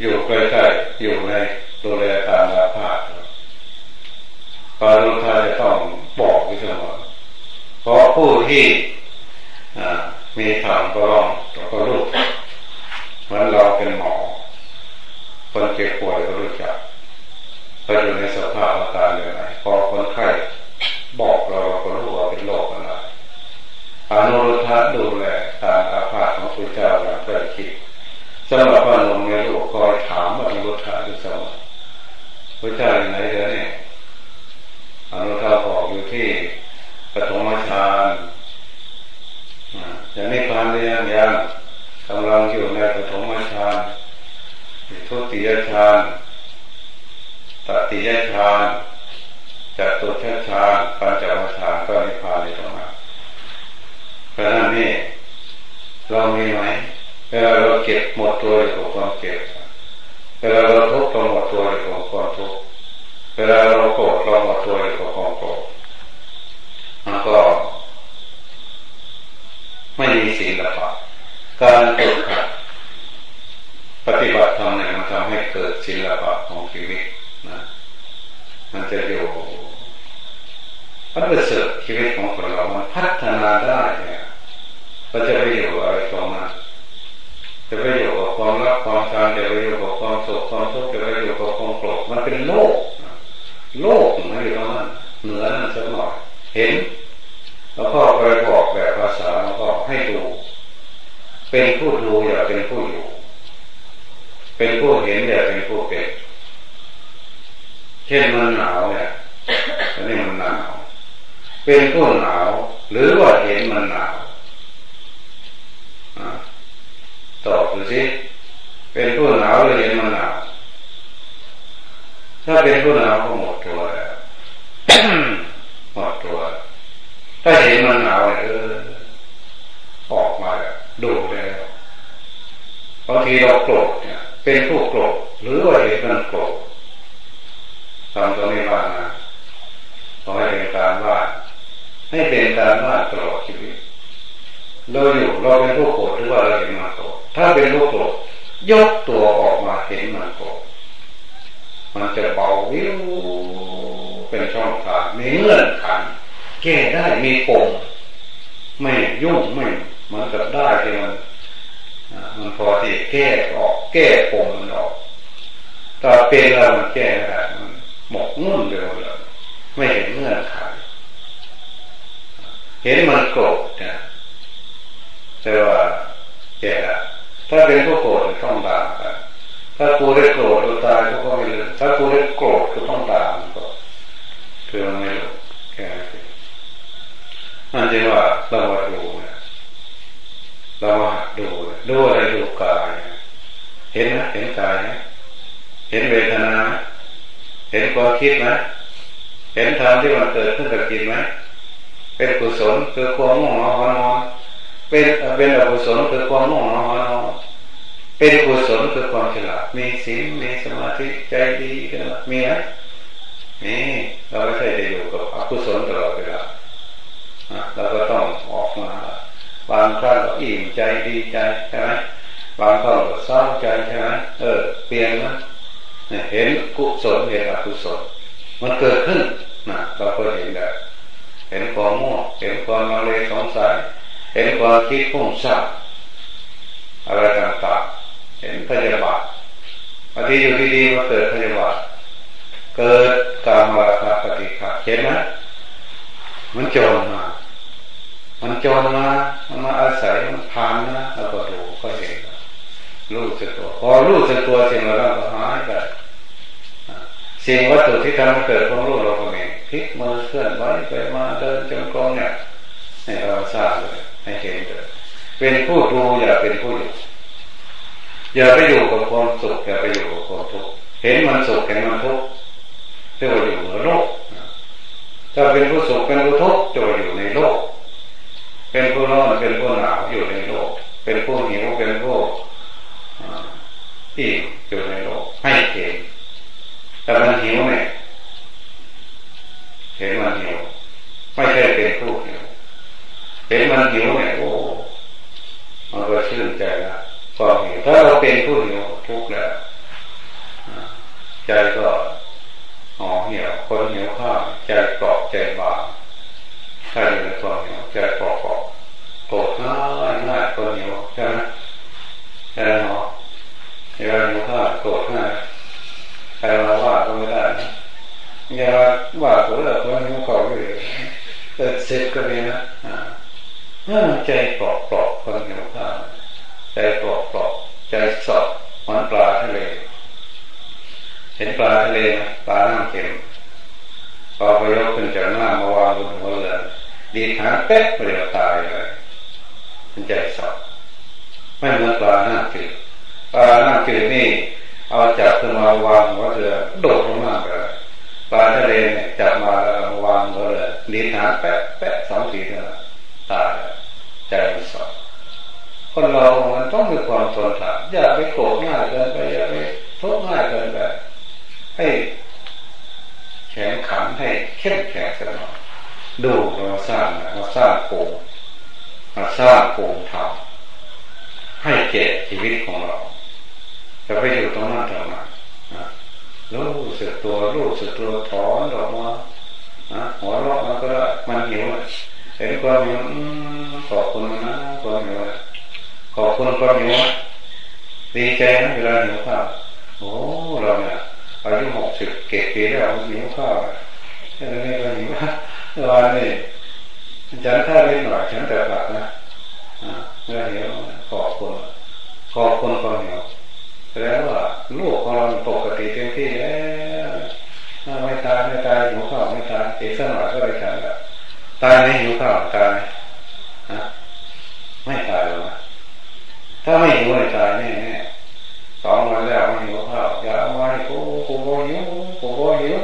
Speaker 1: อยู่ใกล้ๆอยู่ในดูแลตามอาภาพพระอนุรุธะจะต้องบอกวิเสมอเพราะผู้ที่มีทางก็ร้องก็รู้เหมือนเราเป็นหมอคนเจ็บป่วยก็รู้จักไปอยู่ในสภาพอาการอย่างไรพอคนไข้บอกเราเราก็รู้ว่าเป็นโรคอะไรอนุรุทธะดูแลตามอาภาษของพระเจ้าอย่างใกล้ชิด สำหรับพระนงในลูกคอยถามว่าอนุรุทธะอยู่เสมอพระเจ้าอยู่ไหนเดี๋ยวนี้อนุทธะบอกอยู่ที่ปฐมฌานอย่างนี้พานเรียนยังกำลังอยู่ในปฐมฌานทุติยฌานตติยฌานจัตุชฌานปัญจวัฏฌานก็นิพพานในตรงนั้นเพราะนั้นนี่เรามีไหม วลาเราเก็บหมดตัวอยู่ความเก็บเวลาเราทุกข์เราหมดตัวอยู่กับความทุกข์เวลาเราโกรธเราหมดตัวอยู่กับความโกรธมันก็ ไม่มีศีลปะการฝึกหัดปฏิบัติธรรมเนี่ยมันทำให้เกิดศีลปะของชีวิตนะมันจะอยู่มันเป็นเสริมชีวิตของคนเรามันพัฒนาได้เนี่ยเราจะไปอยู่อะไรตรงนั้น จะไปอยู่กับความรักความชังจะไปอยู่กับความสุขความทุกข์จะไปอยู่กับความโกรธมันเป็นโลก โลกมันอยู่ตรงนั้นเหนือนั้นสักหน่อยเห็นแล้วก็ไปบอกแบบภาษาแล้วก็ให้ดู เป็นผู้ดูอย่าเป็นผู้อยู่ เป็นผู้เห็นอย่าเป็นผู้เป็นเช่นมันหนาวเนี่ยอันนี้มันหนาว เป็นผู้หนาว หรือว่าเห็นมันหนาว ตอบดูสิเป็นผู้หนาวหรือเห็นมันหนาวถ้าเป็นผู้หนาวก็หมดตัวแล้วหมดตัว ถ้าเห็นมันหนาวเออออกมาดูแล้วบางทีเราโกรธเนี่ย เป็นผู้โกรธหรือว่าเห็นมันโกรธทำตรงนี้ว่างนะขอให้เป็นการว่าให้เป็นการว่าตลอดชีวิตเราอยู่เราเป็นผู้โกรธหรือว่าเราเห็นมันโกรธ ถ้าเป็นผู้โกรธยกตัวออกมาเห็นมันโกรธมันจะเบาวิวเป็นช่องทางมีเงื่อนขันแก้ได้มีปมไม่ยุ่งไม่เหมือนกับได้ที่มันมันพอที่แก้ออก แก้ปมมันออกแต่เป็นเรามันแก้ได้มันหมกมุ่นเดียวเลยไม่เห็นเงื่อนไขเห็นมันโกรธนะแต่ว่าแก่ ถ้าเป็นผู้โกรธต้องด่ากันถ้ากูได้โกรธตัวตายก็ไม่รู้ถ้ากูได้โกรธก็ต้องด่ามันก็คือมันไม่รู้แค่นั้นนั่นจึงว่าเรามาดูนะเรามาดูดูอะไรดูกาย เห็นไหมเห็นกายไหมเห็นเวทนาไหมเห็นความคิดไหมเห็นธรรมที่มันเกิดขึ้นกับจิตไหมเป็นกุศลคือความง่วงนอนนเป็นเป็นอกุศลคือความง่วงนอน เป็นกุศลคือความฉลาดมีศีลมีสมาธิใจดีกันมีไหมนี่เราไม่ใช่จะอยู่กับอกุศลตลอดเวลาเราก็ต้องออกมาบางครั้งก็อิ่มใจดีใจใช่ไหมบางครั้งก็เศร้าใจใช่ไหมเออเปลี่ยนนะเห็นกุศลเห็นอกุศลมันเกิดขึ้นนะเราก็เห็นแล้วเห็นความมั่วเห็นความมาเลยสงสัยเห็นความคิดพุ่งสับอะไรต่างๆ พยาบาทบางทีอยู่ดีๆมาเกิดพยาบาทเกิดกามราคะปฏิฆะเห็นไหมมันจนมา มันจนมา มันมาอาศัยมันผ่านนะแล้วก็ดูก็เห็นรู้สึกตัว พอรู้สึกตัวสิ่งเหล่านั้นก็หายไปสิ่งวัตถุที่ทำให้เกิดความรู้เราก็มีพลิกมือเคลื่อนไหวไปมาเดินจงกรมเนี่ยให้เราทราบเลยให้เห็นเลยเป็นผู้ดูอย่าเป็นผู้อยู่ อย่าไปอยู่กับความสุขอย่าไปอยู่กับความทุกข์เห็นมันสุขเห็นมันทุกข์จะอยู่เหนือโลกถ้าเป็นผู้สุขเป็นผู้ทุกข์จะอยู่ในโลก เป็นผู้ร้อนเป็นผู้หนาวอยู่ในโลก เป็นผู้หิวเป็นผู้อิ่มอยู่ในโลก ให้เห็นแต่มันหิวไหมเห็นมันหิวไม่ใช่เป็นผู้หิวเห็นมันหิวเนี่ ถ้าเราเป็นผู้หิวทุกข์แล้วใจก็ห่อเหี่ยวคนหิวข้าวใจกรอบใจบางถ้าอยู่ในความหิวใจกรอบกรอบโกรธง่ายง่ายคนหิวใช่ไหมใช่ไหมหรอเวลาหิวข้าวโกรธง่ายใครมาว่าก็ไม่ได้อย่าว่าตัวเราคนหิวข้าวเลยเกิดเสร็จก็มีนะใจปลอกปลอกคนหิวข้าวใจปลอกปลอก ใจสดมันปลาทะเล เห็นปลาทะเลปลาหน้ำเค็มพอพยกขึ้นจากหน้ามาวางบนหัวเรือดีหางเป๊ะเรือตายเลยมันใจสดไม่เหมือนปลาหน้าจืดปลาหน้าจืดนี่เอาจับขึ้นมาวางหัวเรือโดดลงมาเลยปลาทะเลเนี่ยจับมาแล้ววางหัวเรือดีหางแป๊ะแป๊ะสองทีเท่านั้นตายใจส คนเรา มันต้องมีความทนทานอย่าไปโกรธง่ายเกินไปอย่าไปทุกข์ง่ายเกินไปให้แข็งขันให้เข้มแข็งสักหน่อยดูเราสร้างเราสร้างโป่งมาสร้างโป่งทำให้แก่ชีวิตของเราจะไปอยู่ตรงนั้นทำไมรู้สึกตัวรู้สึกตัวถอนออกมาหัวเราะมันก็มันหิวเห็นความหิวขอบคุณนะความหิว ขอบคุณความหิวดีใจนะเวลาหิวข้าวโอ้เราเนี่ยอายุหกสิบเก็บปีแล้วหิวข้าวแค่นี้ก็หิวเมื่อวานนี่ฉันถ้าเล่นหน่อยฉันแต่ผักนะเมื่อหิวขอบคุณขอบคุณความหิวแสดงว่าลูกของเราปกติเต็มที่แล้วไม่ตายไม่ตายหิวข้าวไม่ตายเอกสนาก็เลยฉันแบบตายไม่หิวข้าวตายไม่ตายหรอก ถ้าไม่หิวไม่ตายแน่แน่สองวันแล้วไม่หิวข้าวอย่ามากูกูโหิวกูโหิว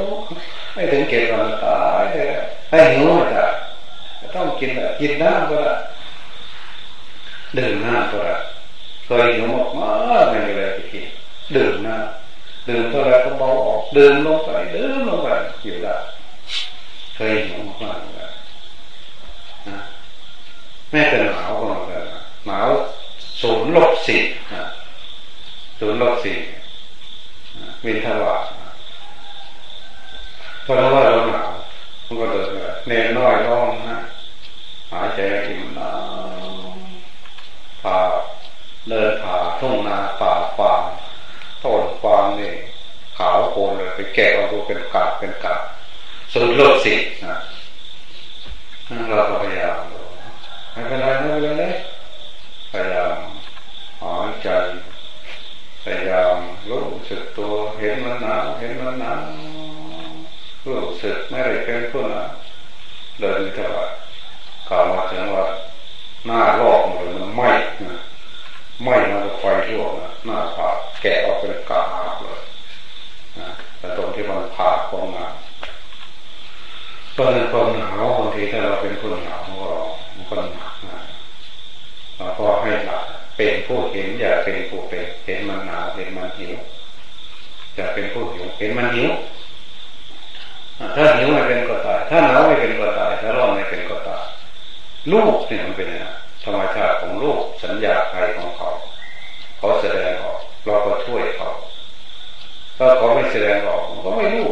Speaker 1: ไม่ถึงเก็บวันตายเลยให้หิวไม่ได้ต้องกินแบบกินน้ำก็ได้ดื่มน้ำก็ได้เคยหิวมากมากไม่มีอะไรจะกินดื่มน้ำดื่มเท่าไรก็เบาออกดื่มลงไปดื่มลงไปอยู่ได้เคยหิวมากมากเลยนะแม่เป็นหนาวก็เหมือนกันหนาว ศูนย์ลบสี่ศูนย์ลบสี่วินทวาเพราะว่าเราหนาวมันก็เดินเลยเนนน้อยร้องนะหายใจอิ่มหนาวผ่าเดินผ่าทุ่งนาป่าฟางต้นฟางนี่ขาวโคนเลยไปแกะเอาดูเป็นกาบเป็นกาบศูนย์ลบสี่นะเราก็พยายามไม่เป็นไรไม่เป็นไรเลยพยายามหายใจพยายาม รู้สึกตัวเห็นมันหนาวเห็นมันหนาวรู้สึกไม่ได้เป็นผู้นะเดินตลอดกล่าวมาถึงว่าหน้าลอกมันมันไหม้ไหม้มาจากไฟทั่วนะหน้าผาแกะออกเป็นกาบเลยนะแต่ตรงที่มันผ่าความหนาวตอนนั้นความหนาวบางทีถ้าเราเป็นคนหนาวมันก็มันก็หนักนะเราก็ให้หลัก เป็นผู้เห็นอย่าเป็นผู้เป็นเห็นมันหนาวเห็นมันหิวอย่าเป็นผู้หิวเห็นมันหิวถ้าหิวไม่เป็นก็ตาย ถ้าหนาวไม่เป็นก็ตาย ถ้าร้อนไม่เป็นก็ตายลูกเนี่ยมันเป็นธรรมชาติของลูกสัญญาภัยของเขา เขาแสดงออก เราก็ช่วยเขา ถ้าเขาไม่แสดงออกมันก็ไม่รู้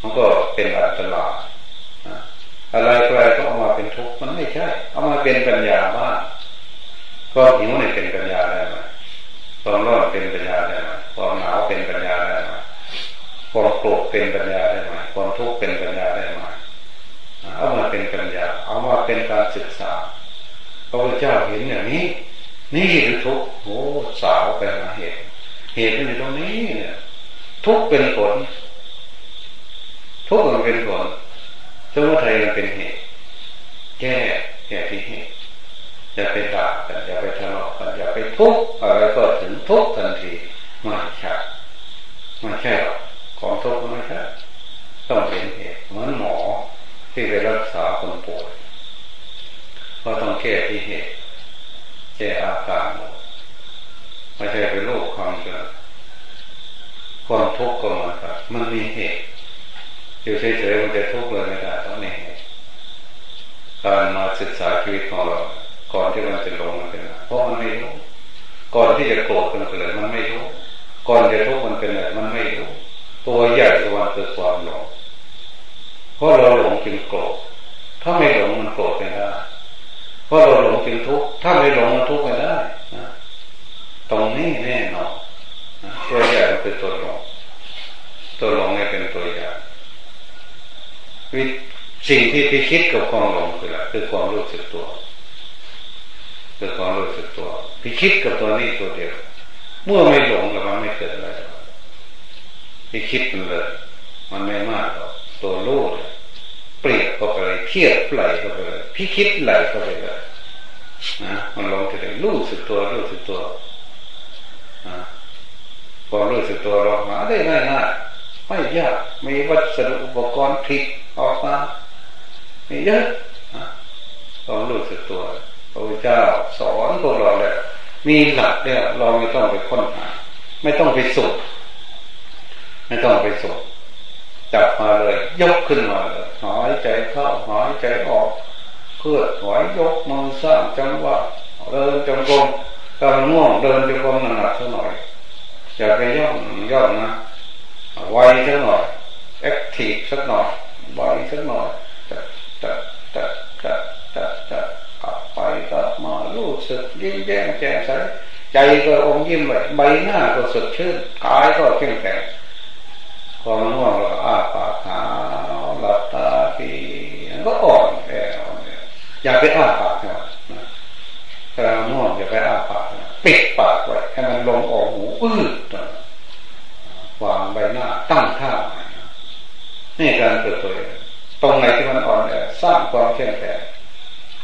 Speaker 1: มันก็เป็นอันตรายอะไรอะไรก็เอามาเป็นทุกข์มันไม่ใช่ เอามาเป็นปัญญาบ้า งก็หิวเนี่ยเป็นปัญญาได้ไหมความร้อนเป็นปัญญาได้ไหมความหนาวเป็นปัญญาได้ไหมความโกรธเป็นปัญญาได้ไหมความทุกข์เป็นปัญญาได้ไหมเอามาเป็นปัญญา เอามาเป็นการศึกษาพระพุทธเจ้าเห็นอย่างนี้ นี่คือทุกข์โอ้สาวไปหาเหตุเหตุมันอยู่ตรงนี้เนี่ยทุกข์เป็นผล ทุกข์มันเป็นผลสมุทัยมันเป็นเหตุ แก้แก้ที่เหตุ อย่าไปด่ากันอย่าไปทะเลาะกันอย่าไปทุกข์อะไรก็ถึงทุกข์ทันทีไม่ใช่ไม่ใช่หรอกของทุกข์ไม่ใช่ต้องเป็นเหตุเหมือนหมอที่ไปรักษาคนป่วยก็ต้องแก้ที่เหตุแก้อาการไม่ใช่เป็นโรคความเกิดความทุกข์ก็มือนกันมันมีเหตุอยู่เฉยๆมันจะทุกข์เลยไม่ได้ต้องนี่การมาศึกษาชีวิตของเรา ก่อนที่มันจะลงมันเป็นเพราะมันไม่รู้ก่อนที่จะโกรธมันเป็นอะไรมันไม่รู้ก่อนจะทุกข์มันเป็นอะไรมันไม่รู้ตัวใหญ่ตัวคือความหลงเพราะเราหลงจึงโกรธถ้าไม่หลงมันโกรธไม่ได้เพราะเราหลงจึงทุกข์ถ้าไม่หลงมันทุกข์ไม่ได้นะตรงนี้แน่นอนตัวใหญ่คือตัวหลงตัวหลงเนี่ยเป็นตัวใหญ่วิสิ่งที่พิคิดกับความหลงคืออะไรคือความรู้สึกตัว คือความรู้สึกตัว พิคิดกับตัวนี้ตัวเดียว เมื่อไม่หลงแล้วมันไม่เกิดอะไรพิคิดมันเลย มันไม่มากหรอกตัวรู้เปรียบเข้าไปเลยเทียบไหลเข้าไปเลยพิคิดไหลเข้าไปเลยนะมันลงที่ไหนรู้สึกตัวรู้สึกตัวนะความรู้สึกตัวเราหาได้ง่ายง่ายไม่ยากมีวัสดุอุปกรณ์ผิดออกมามีเยอะความรู้สึกตัว พระพุทธเจ้าสอนพวกเราเลยมีหลักเนี่ยเราไม่ต้องไปค้นหา ไม่ต้องไปสุดไม่ต้องไปสุดจับมาเลย ยกขึ้นมาเลยหายใจเข้าหายใจออกเพื่อถอยยกมือสร้างจังหวะเดินจงกรมกำลังง่วงเดินจงกรมหนักสักหน่อยอย่าไปย่องย่องนะไวสักหน่อยแอคทีฟสักหน่อยไวสักหน่อยจะจะจะจะจะจะกลับไปกลับมารู้ สึกยิ้มแย้มแจ่มใสใจก็อมยิ้มเลยใบหน้าก็สดชื่นกายก็เข้มแข็งความง่วงเราอ้าปากหาหลับตาปีก็อ่อนแออย่าไปอ้าปากนะถ้าง่วงอย่าไปอ้าปากปิดปากไว้ให้มันลงออกหูอื้อวางใบหน้าตั้งท่านี่การเปิดตัวตรงไหนที่มันอ่อนแอสร้างความเข้มแข็ง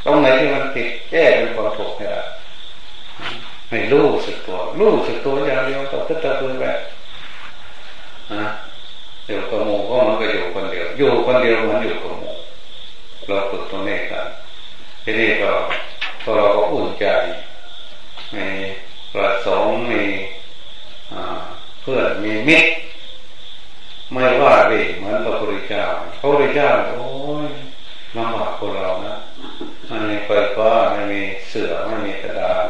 Speaker 1: รงไหนที่มันติดแก้เป็นความถูกให้ได้ไม่รู้สึกตัวรู้สึกตัวอย่างเดียวต่อขึ้นตะพือแบบนะอยู่กับหมูก็มันก็อยู่คนเดียว อยู่คนเดียวมันอยู่กับหมูเราฝึกตรงนี้กันทีนี้ก็ก็เราก็อุ่นใจมีประสงค์มีเพื่อนมีมิตรไม่ว่าดิเหมือนพระพุทธเจ้าพระพุทธเจ้าโอ้ยลำบากคนเรานะ ไม่มีไฟฟ้าไม่มีเสือไม่มีกระดาน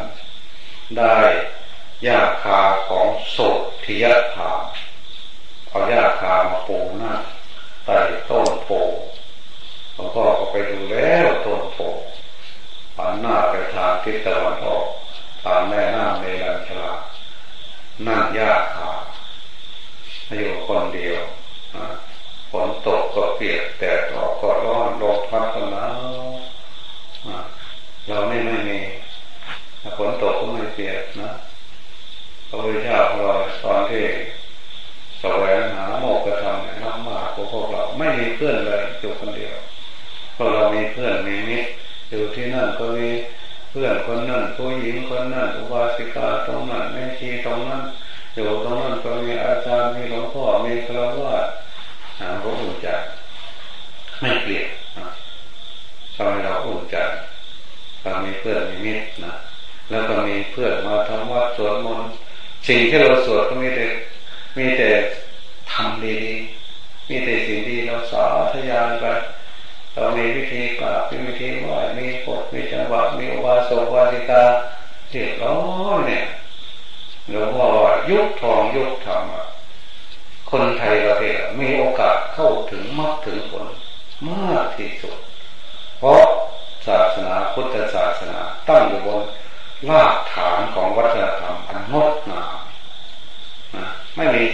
Speaker 1: ได้ยาคาของโสทิยธาเอายาคามาปูหน้าใต้ต้นโพหลวงพ่อก็ไปดูแล้วต้นโพหันหน้าไปทางทิศตะวันออกทางแม่น้ำเมลันชลานั่นยากขาอยู่คนเดียวฝนตกก็เปียกแต่ออกก็ร้อนลมพัดก็หนาว เราไม่ไม่มีฝนตกก็ไม่เปียกนะพระพุทธเจ้าเราตอนที่สวงหาโมกขธรรมเนี่ยมากมากว่าพวกเราไม่มีเพื่อนเลยอยู่คนเดียวพอเรามีเพื่อนมีมิตรอยู่ที่นั่นก็มีเพื่อนคนนั้นผู้หญิงคนนั้นอุบาสิกาตรงนั้นแม่ชีตรงนั้นอยู่ตรงนั้นก็มีอาจารย์มีหลวงพ่อมีครวญหาพระอุ่นใจไม่เปลี่ยนทำให้เราอุ่นใจ เรมีเพื่อนมีมิตรนะแล้วก็มีเพื่อนมาทำวัดสวดมนต์สิ่งที่เราสวดก็มีแต่มีแต่ทำดีมีแต่สิ่งดีเราสาธยายไปเรามีวิธีกราบมีวิธีไหว้มีกฎมีจังหวะมีอุบาสกวาสิกาเรียบร้อยเนี่ยหลวงพ่อว่ายุคทองยุคธรรมคนไทยเราเนี่ยมีโอกาสเข้าถึงมรรคถึงผลมากที่สุด เพราะ ศาสนาพุทธศาสนา ตั้งอยู่บนรากฐานของวัฒนธรรมอันงดงามไม่มี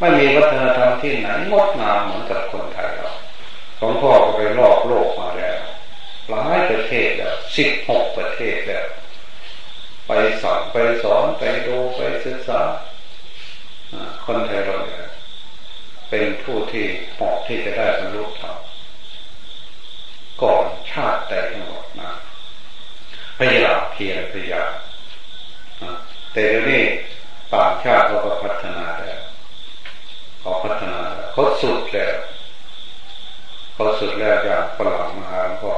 Speaker 1: ไม่มีวัฒนธรรมที่ไหนงดงามเหมือนกับคนไทยเราหลวงพ่อก็ไปรอบโลกมาแล้วหลายประเทศแล้วสิบหกประเทศแล้วไปสอนไปสอนไปดูไปศึกษาคนไทยเราเป็นผู้ที่เหมาะที่จะได้บรรลุธรรมก่อนชา เกียรติยศแต่เดี๋ยวนี้ต่างชาติเขาก็พัฒนาแล้วเขาพัฒนาแล้วเขาสุดแล้วเขาสุดแล้วจากฝรั่งมหาก็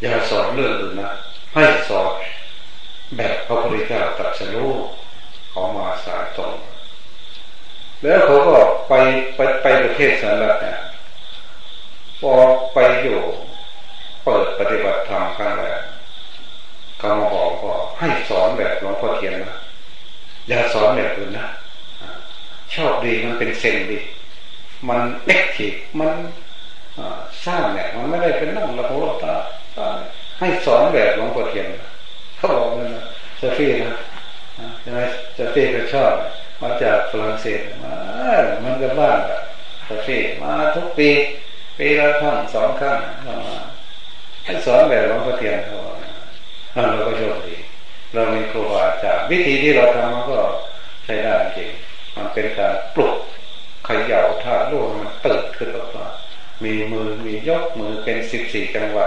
Speaker 1: อย่าสอนเรื่องอื่นนะให้สอนแบบพระพุทธเจ้าตรัสรู้เขามาสายตงแล้วเขาก็ไปไปไปประเทศสหรัฐเนี่ยพอไปอยู่ เปิดปฏิบัติธรรมครั้งแรก กรรมหอก็ให้สอนแบบหลวงพ่อเทียนนะอย่าสอนแบบอื่นนะชอบดีมันเป็นเซนดี มันเอ็กทีฟมันสร้างเนี่ยมันไม่ได้เป็นนั่งระโหตาให้สอนแบบหลวงพ่อเทียนเขาบอกเลยนะเซฟี่นะใช่ไหมเซฟี่ก็ชอบมาจากฝรั่งเศสมามันก็บ้านเซฟี่มาทุกปีปีละครั้งสองครั้งให้สอนแบบหลวงพ่อเทียนเขา เราก็โชคดีเรามีครูบาอาจารย์วิธีที่เราทำมันก็ใช้ได้จริงมันเป็นการปลุกขย่าธาตุรู้มันตื่นขึ้นออกมามีมือมียกมือเป็นสิบสี่จังหวะ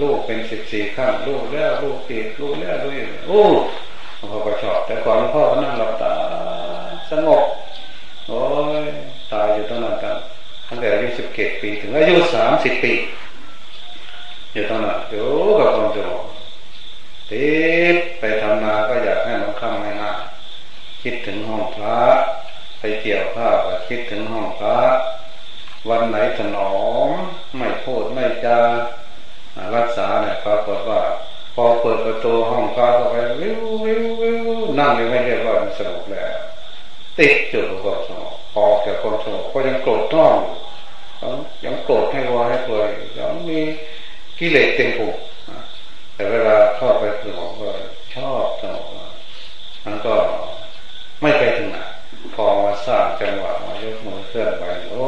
Speaker 1: ลูกเป็นสิบสี่ขั้นลูกแล้วลูกปีกลูกแล้วลูกโอ้หลวงพ่อก็ชอบแต่ก่อนหลวงพ่อก็นั่งหลับตาสงบโอ้ยตายอยู่ตรงนั้นกันตั้งแต่อายุสิบเจ็ดปีถึงอายุสามสิบปีอยู่ตรงนั้นอยู่กับความสงบ ติดไปทำนาก็อยากให้มันค้ำให้นาคิดถึงห้องพระไปเกี่ยวข้าวก็คิดถึงห้องพระวันไหนถนอมไม่พูดไม่จารักษาเนี่ยปรากฏว่า พอเปิดประตูห้องพระเข้าไปวิววิววิวนั่งอยังไม่เรียกว่ามันสงบแล้วติดจุดความสงบพอแก่ความสงบก็ยังโกรธน้องยังโกรธให้วัวให้เปยยังมีกิเลสเต็มผูก แต่เวลาเข้าไปสงก็ชอบสงบมันก็ไม่ไปถึงไหนพอมาสร้างจังหวะมายกมือเคลื่อนไปโอ้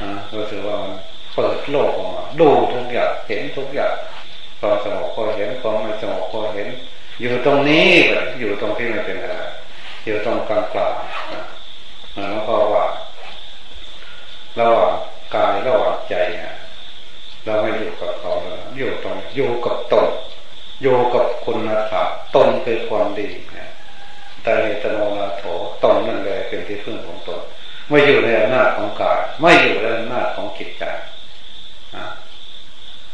Speaker 1: ฮะรู้สึกว่ามันเปิดโลกออกมาดูทุกอย่างเห็นทุกอย่างความสงบก็เห็นความไม่สงบก็เห็น อยู่ตรงนี้แบบอยู่ตรงที่ไม่เป็นอะไรอยู่ตรงกลางกลางแล้วก็ว่าระหว่างกายระหว่างใจเนี่ย เราไม่อยู่กับเขาแล้วอยู่ตรงอยู่กับตนอยู่กับคุณธรรมตนคือความดีนะตาเตโนนาโถตนนั่นเลยเป็นที่พึ่งของตนไม่อยู่ในอำนาจของกายไม่อยู่ในอำนาจของจิตใจ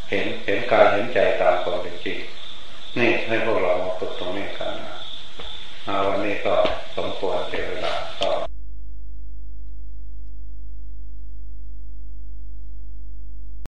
Speaker 1: เห็นเห็นกายเห็นใจตามความเป็นจริงนี่ให้พวกเรามาฝึกตรงนี้กันนะวันนี้ก็สมควรเจเวลา